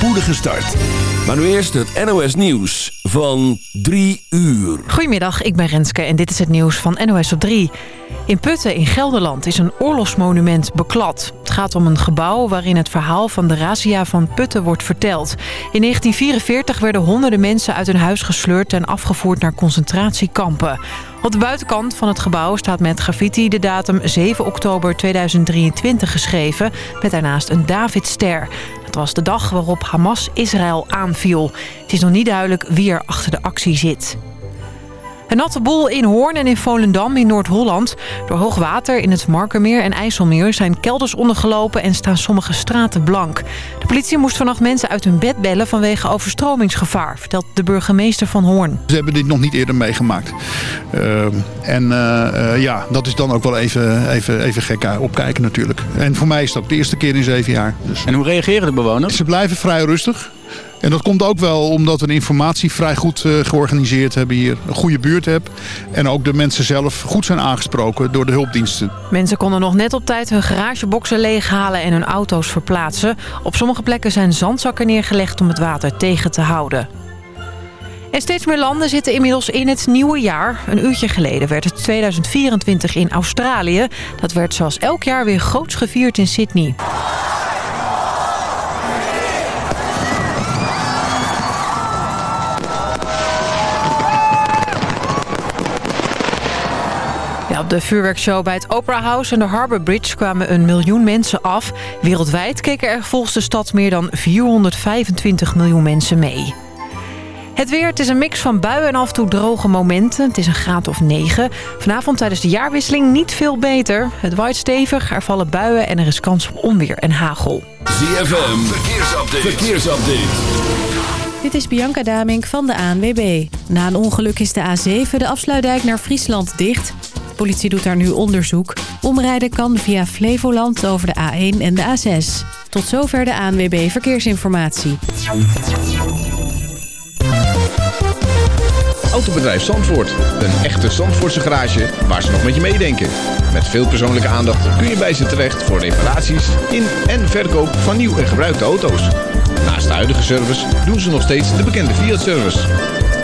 spoedige start. Maar nu eerst het NOS Nieuws van 3 uur. Goedemiddag, ik ben Renske en dit is het nieuws van NOS op 3. In Putten in Gelderland is een oorlogsmonument beklad. Het gaat om een gebouw waarin het verhaal van de razzia van Putten wordt verteld. In 1944 werden honderden mensen uit hun huis gesleurd en afgevoerd naar concentratiekampen. Op de buitenkant van het gebouw staat met graffiti de datum 7 oktober 2023 geschreven... met daarnaast een Davidster. Dat was de dag waarop Hamas Israël aanviel. Het is nog niet duidelijk wie er achter de actie zit. Een natte boel in Hoorn en in Volendam in Noord-Holland. Door hoog water in het Markermeer en IJsselmeer zijn kelders ondergelopen en staan sommige straten blank. De politie moest vannacht mensen uit hun bed bellen vanwege overstromingsgevaar, vertelt de burgemeester van Hoorn. Ze hebben dit nog niet eerder meegemaakt. Uh, en uh, ja, dat is dan ook wel even, even, even gek opkijken natuurlijk. En voor mij is dat de eerste keer in zeven jaar. Dus. En hoe reageren de bewoners? Ze blijven vrij rustig. En dat komt ook wel omdat we de informatie vrij goed uh, georganiseerd hebben hier. Een goede buurt hebben. En ook de mensen zelf goed zijn aangesproken door de hulpdiensten. Mensen konden nog net op tijd hun garageboxen leeghalen en hun auto's verplaatsen. Op sommige plekken zijn zandzakken neergelegd om het water tegen te houden. En steeds meer landen zitten inmiddels in het nieuwe jaar. Een uurtje geleden werd het 2024 in Australië. Dat werd zoals elk jaar weer groots gevierd in Sydney. Op de vuurwerkshow bij het Opera House en de Harbour Bridge kwamen een miljoen mensen af. Wereldwijd keken er volgens de stad meer dan 425 miljoen mensen mee. Het weer, het is een mix van buien en af en toe droge momenten. Het is een graad of 9. Vanavond tijdens de jaarwisseling niet veel beter. Het waait stevig, er vallen buien en er is kans op onweer en hagel. ZFM, verkeersupdate. verkeersupdate. Dit is Bianca Damink van de ANWB. Na een ongeluk is de A7 de afsluitdijk naar Friesland dicht politie doet daar nu onderzoek. Omrijden kan via Flevoland over de A1 en de A6. Tot zover de ANWB Verkeersinformatie. Autobedrijf Zandvoort. Een echte Zandvoortse garage waar ze nog met je meedenken. Met veel persoonlijke aandacht kun je bij ze terecht voor reparaties in en verkoop van nieuw en gebruikte auto's. Naast de huidige service doen ze nog steeds de bekende Fiat-service.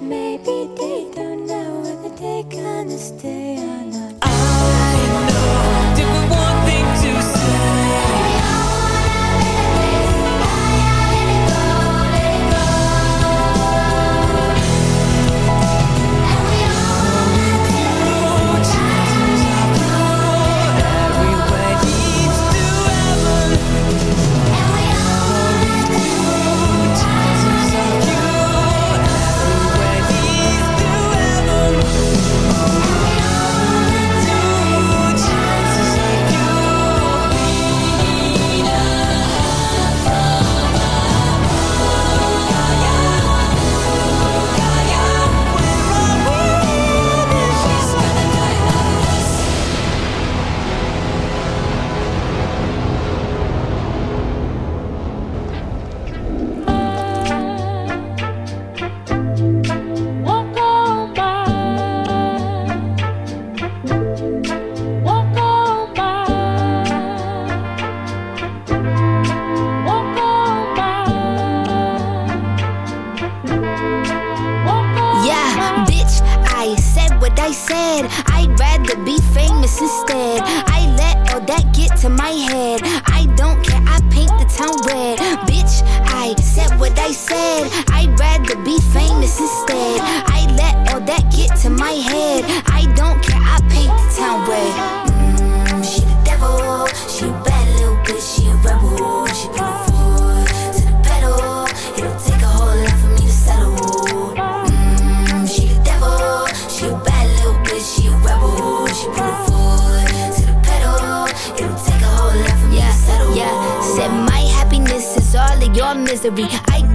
Maybe they don't know what the day gonna stay. misery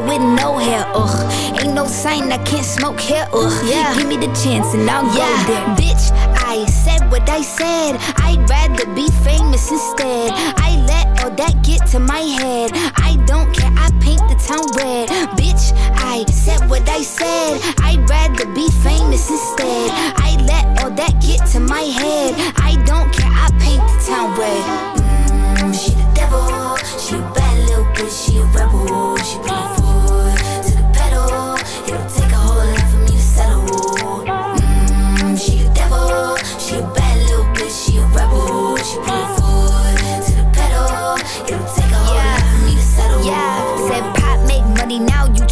with no hair, ugh. Ain't no sign I can't smoke hair, ugh. Yeah. Give me the chance and I'll yeah. go there. Bitch, I said what I said. I'd rather be famous instead. I let all that get to my head. I don't care, I paint the town red. Bitch, I said what I said. I'd rather be famous instead. I let all that get to my head. I don't care, I paint the town red. Mm, she the devil, she a bad little bitch, she a rebel, she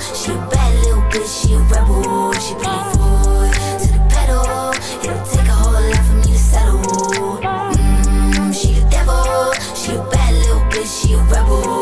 She a bad little bitch, she a rebel. She put the foot to the pedal. It'll take a whole lot for me to settle. Mm, she the devil. She a bad little bitch, she a rebel.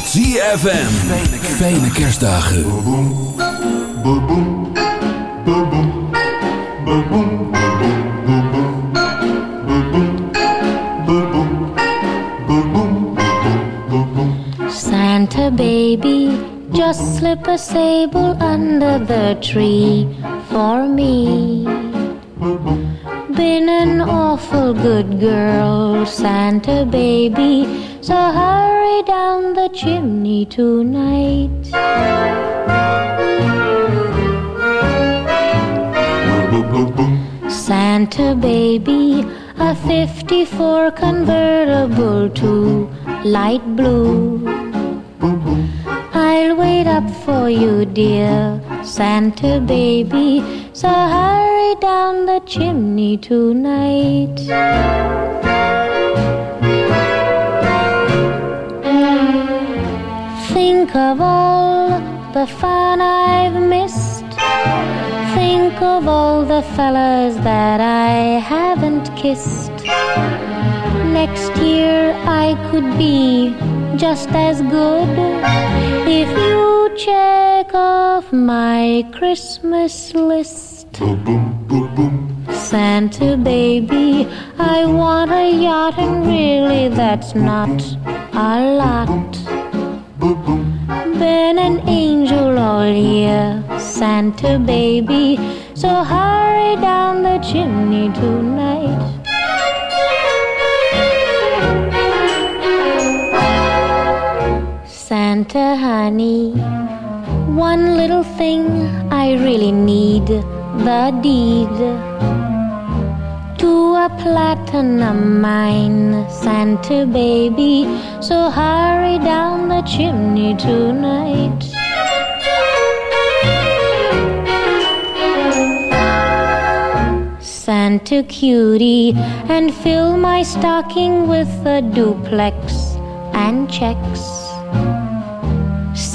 ZFM. Fijne kerstdagen. Santa baby, just slip a sable under the tree for me. Been an awful good girl, Santa baby, so hurry down the chimney tonight. Santa baby, a 54 convertible to light blue. I'll wait up for you, dear Santa baby, so hurry down the chimney tonight. Of all the fun I've missed. Think of all the fellas that I haven't kissed. Next year I could be just as good if you check off my Christmas list. Santa baby, I want a yacht, and really that's not a lot. Been an angel all year, Santa baby, so hurry down the chimney tonight. Santa honey, one little thing I really need the deed to a platinum mine, Santa baby. So hurry down the chimney tonight. Santa cutie, and fill my stocking with a duplex and checks.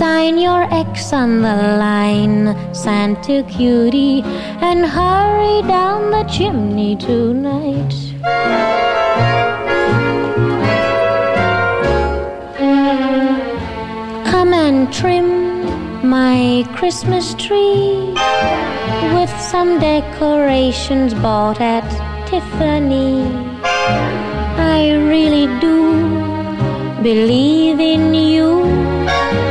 Sign your X on the line, Santa cutie, and hurry down the chimney tonight. Come and trim my Christmas tree with some decorations bought at Tiffany. I really do believe in you.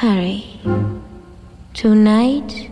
Hurry. Tonight.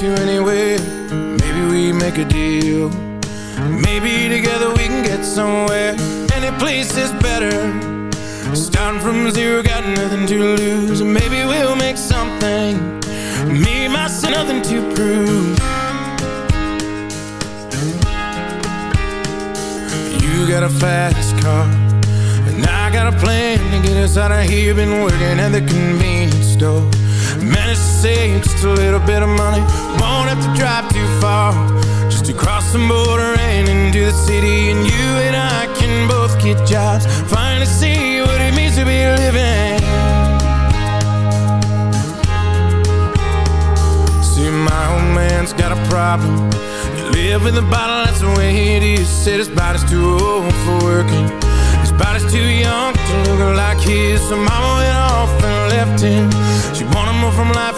To anywhere. Maybe we make a deal. Maybe together we can get somewhere. Any place is better. Starting from zero, got nothing to lose. Maybe we'll make something. Me, myself, nothing to prove. You got a fast car. And I got a plan to get us out of here. Been working at the convenience store. Managed to save just a little bit of money. Won't have to drive too far. Just to cross the border and into the city. And you and I can both get jobs. Finally see what it means to be living. See, my old man's got a problem. You live in the bottle, that's the way it is. Said his body's too old for working. His body's too young to look like his. So mama went off and left him. She wanted more from life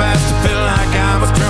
Fast it felt like I was.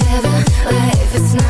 endeavor if it's not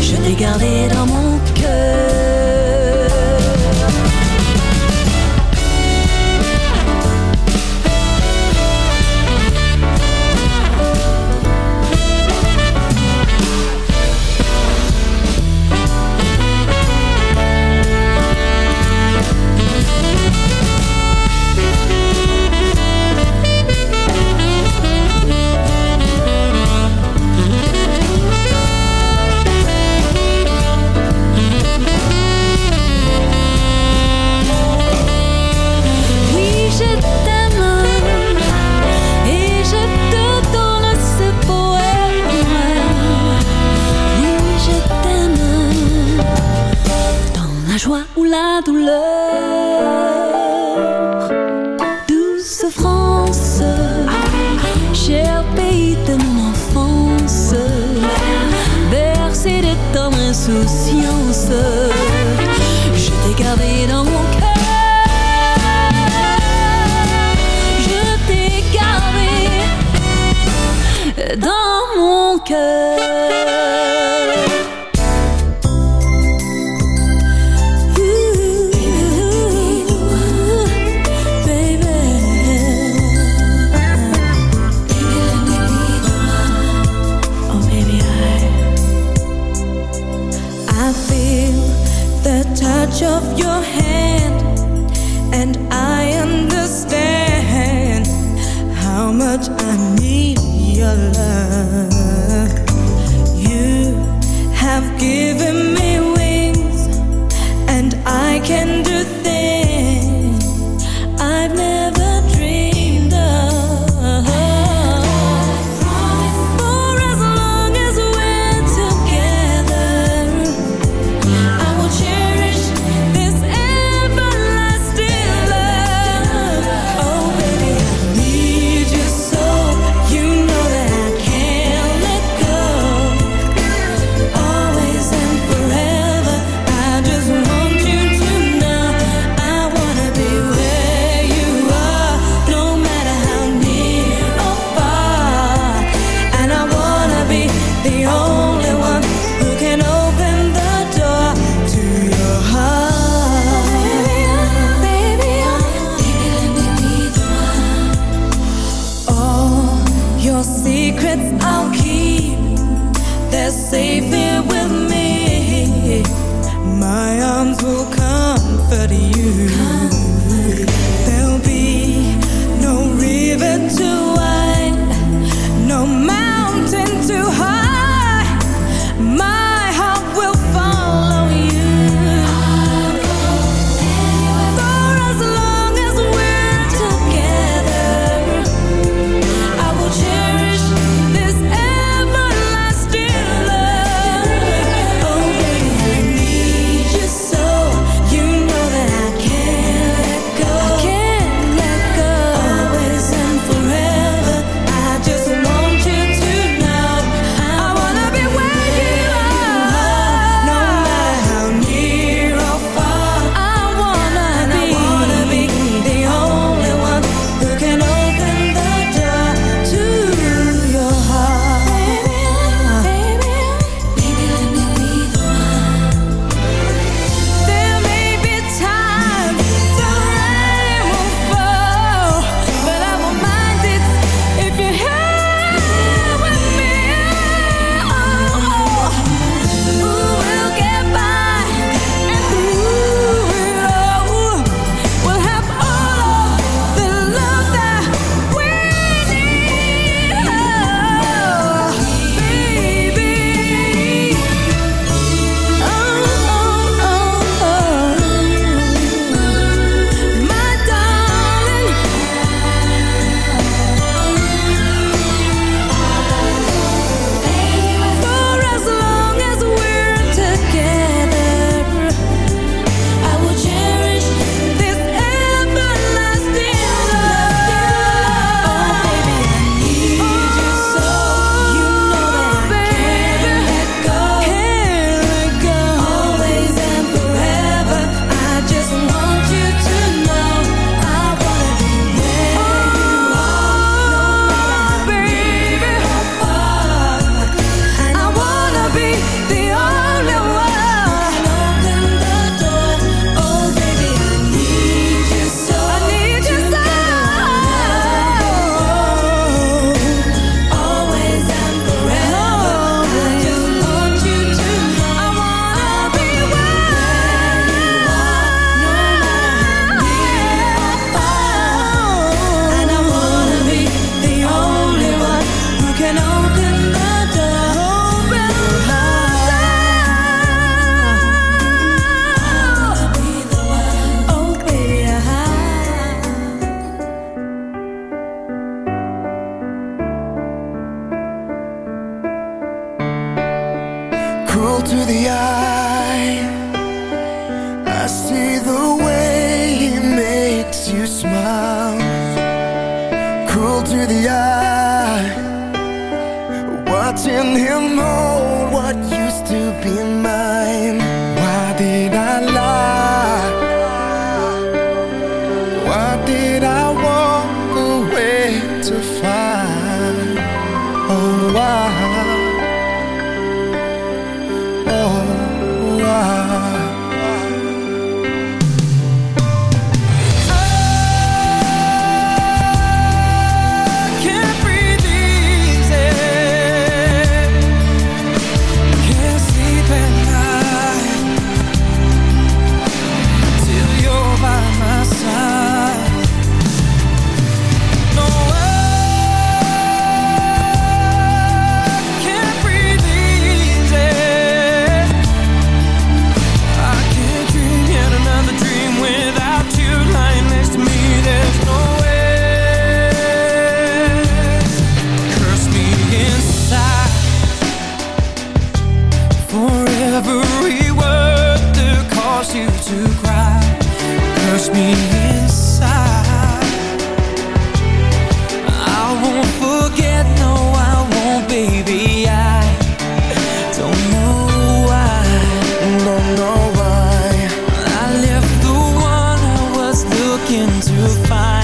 Je t'ai gardé dans mon to find.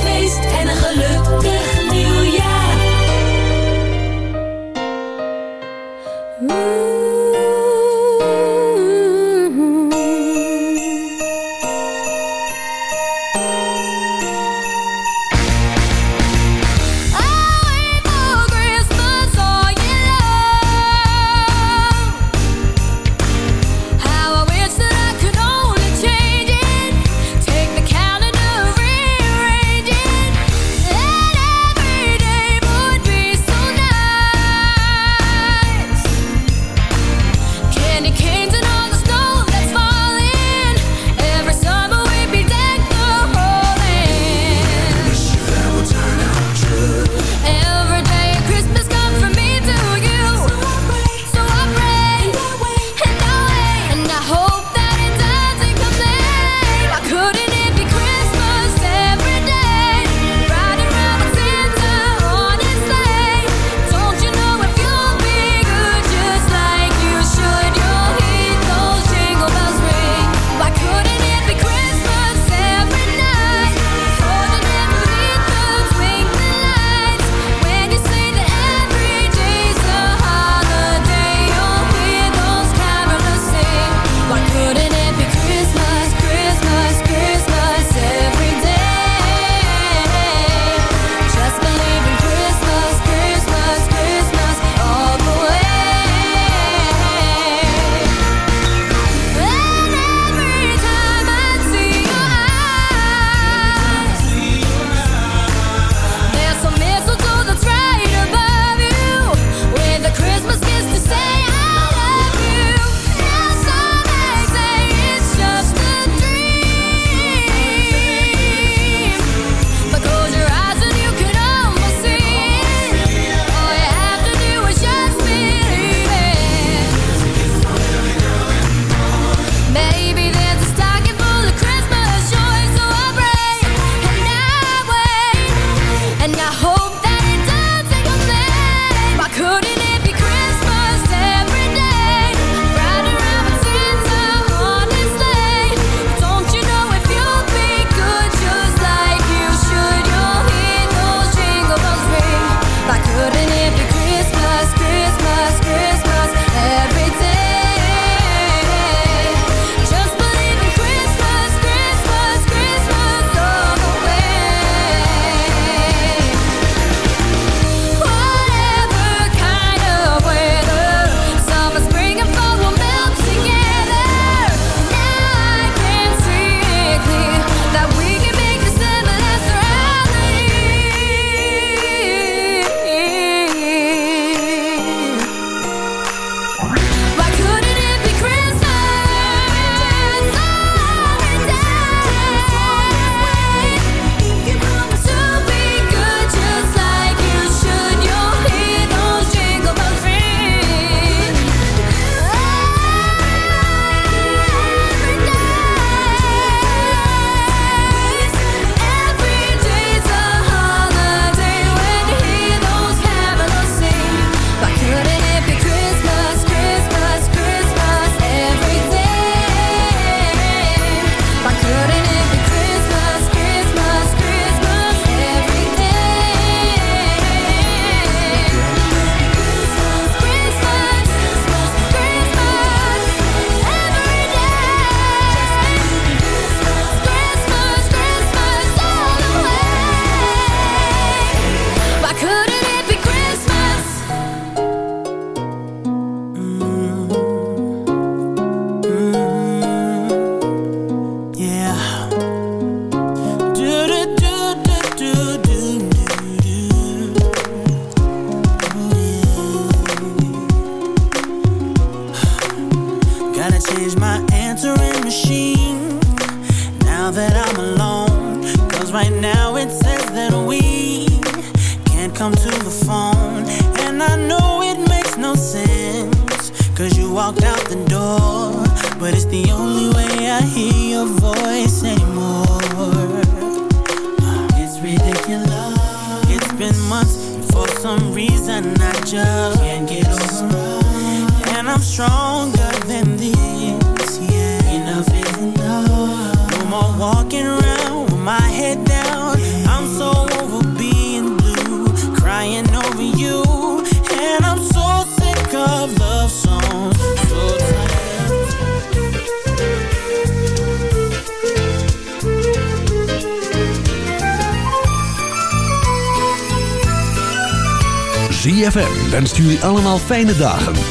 Dagen